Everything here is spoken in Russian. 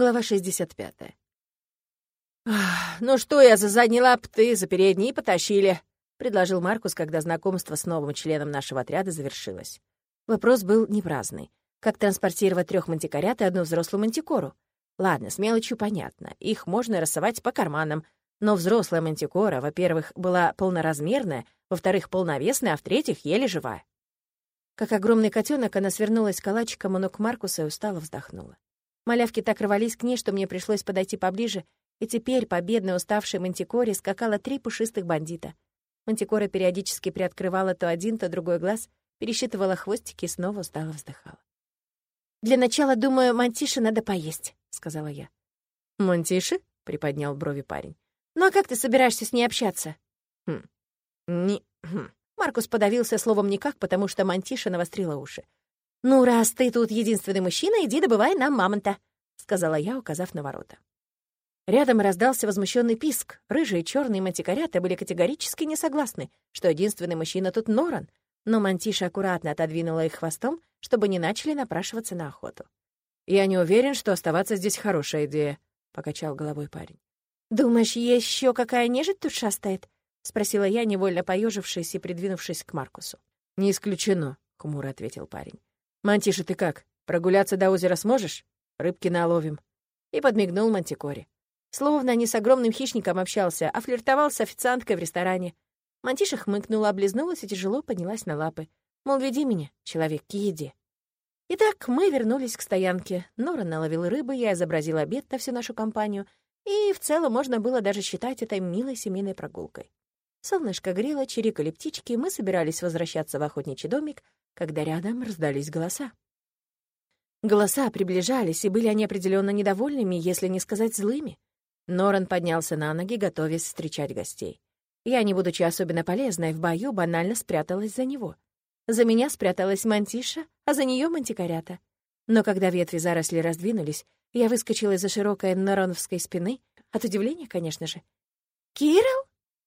Глава 65. «Ну что я за задние лап, ты за передние потащили», — предложил Маркус, когда знакомство с новым членом нашего отряда завершилось. Вопрос был не праздный. Как транспортировать трех мантикорят и одну взрослую мантикору? Ладно, с мелочью понятно. Их можно рассовать по карманам. Но взрослая мантикора, во-первых, была полноразмерная, во-вторых, полновесная, а в-третьих, еле живая. Как огромный котенок, она свернулась калачиком у ног Маркуса и устало вздохнула. Малявки так рвались к ней, что мне пришлось подойти поближе, и теперь по бедной уставшей мантикоре скакало три пушистых бандита. Мантикора периодически приоткрывала то один, то другой глаз, пересчитывала хвостики и снова устало вздыхала. «Для начала, думаю, мантише надо поесть», — сказала я. «Мантиши?» — приподнял брови парень. «Ну а как ты собираешься с ней общаться?» «Хм, не... Хм». Маркус подавился словом «никак», потому что мантиша навострила уши. «Ну, раз ты тут единственный мужчина, иди добывай нам мамонта», — сказала я, указав на ворота. Рядом раздался возмущенный писк. Рыжие и черные мантикорята были категорически не согласны, что единственный мужчина тут Норан, но мантиша аккуратно отодвинула их хвостом, чтобы не начали напрашиваться на охоту. «Я не уверен, что оставаться здесь хорошая идея», — покачал головой парень. «Думаешь, еще какая нежить тут шастает?» — спросила я, невольно поежившись и придвинувшись к Маркусу. «Не исключено», — хмуро ответил парень. «Мантиша, ты как? Прогуляться до озера сможешь? Рыбки наловим». И подмигнул Мантикоре. Словно не с огромным хищником общался, а флиртовал с официанткой в ресторане. Мантиша хмыкнула, облизнулась и тяжело поднялась на лапы. Мол, веди меня, человек, к еде. Итак, мы вернулись к стоянке. Нора наловил рыбы, я изобразил обед на всю нашу компанию, и в целом можно было даже считать это милой семейной прогулкой. Солнышко грело, чирикали птички, мы собирались возвращаться в охотничий домик, когда рядом раздались голоса. Голоса приближались, и были они определенно недовольными, если не сказать злыми. Норан поднялся на ноги, готовясь встречать гостей. Я, не будучи особенно полезной в бою, банально спряталась за него. За меня спряталась мантиша, а за нее мантикорята. Но когда ветви заросли раздвинулись, я выскочила из-за широкой нороновской спины, от удивления, конечно же. «Кирилл?»